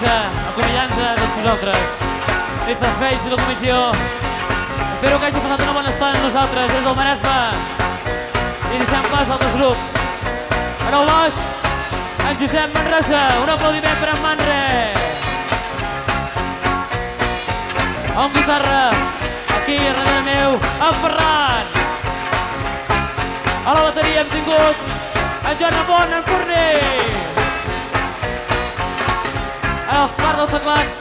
acomiadant-se, acomiadant-se a tots vosaltres. Mr. Face i la comissió. Espero que hagi passat una bona estona amb nosaltres des del Maresme. I deixem pas a altres grups. En el baix, en Josep Manresa. Un aplaudiment per en Manre. Amb guitarra, aquí darrere meu, en Ferran. A la bateria hem tingut en Joan Ramon, en Cornell. Els parts dels teclats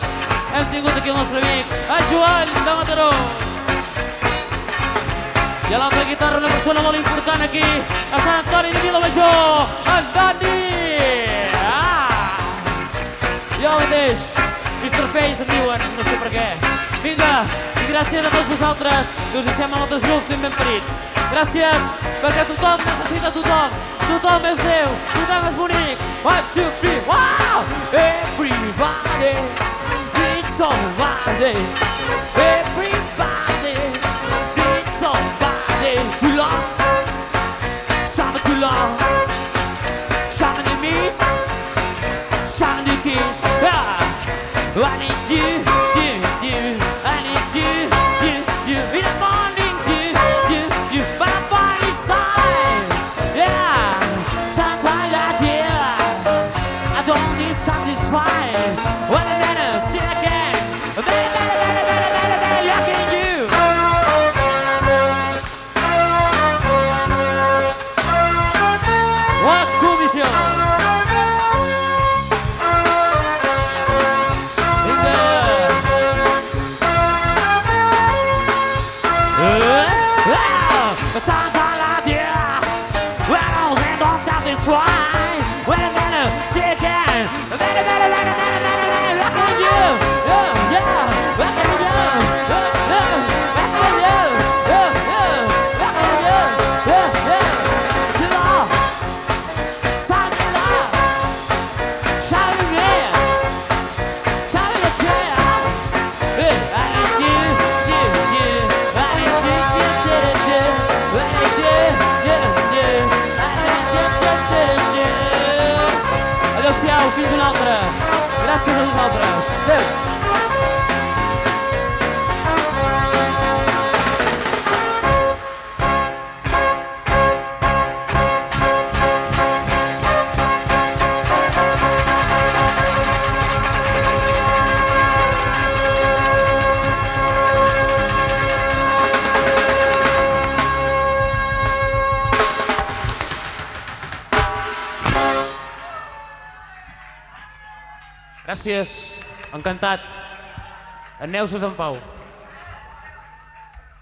hem tingut aquí el nostre amic, en Joan de Mataró. I a l'altra guitarra una persona molt important aquí, a Sant Antoni de Vilamajor, en Dani! Ah! Jo mateix, Mr. Face em diuen, no sé per què. Vinga, i gràcies a tots vosaltres, que us deixem amb altres grups ben parits. Gràcies, perquè tothom necessita tothom. Tothom és Déu, tothom és bonic. One, two, three, wow! Everybody, it's somebody. Everybody, it's somebody. Too long, summer too long. Summer the miss, summer kiss. Ah! I need you. Well, sometimes I do. When I was in the south, it's why. Adéu-siau, fins una altra. Gràcies a Gràcies, encantat. Aneu-vos en pau.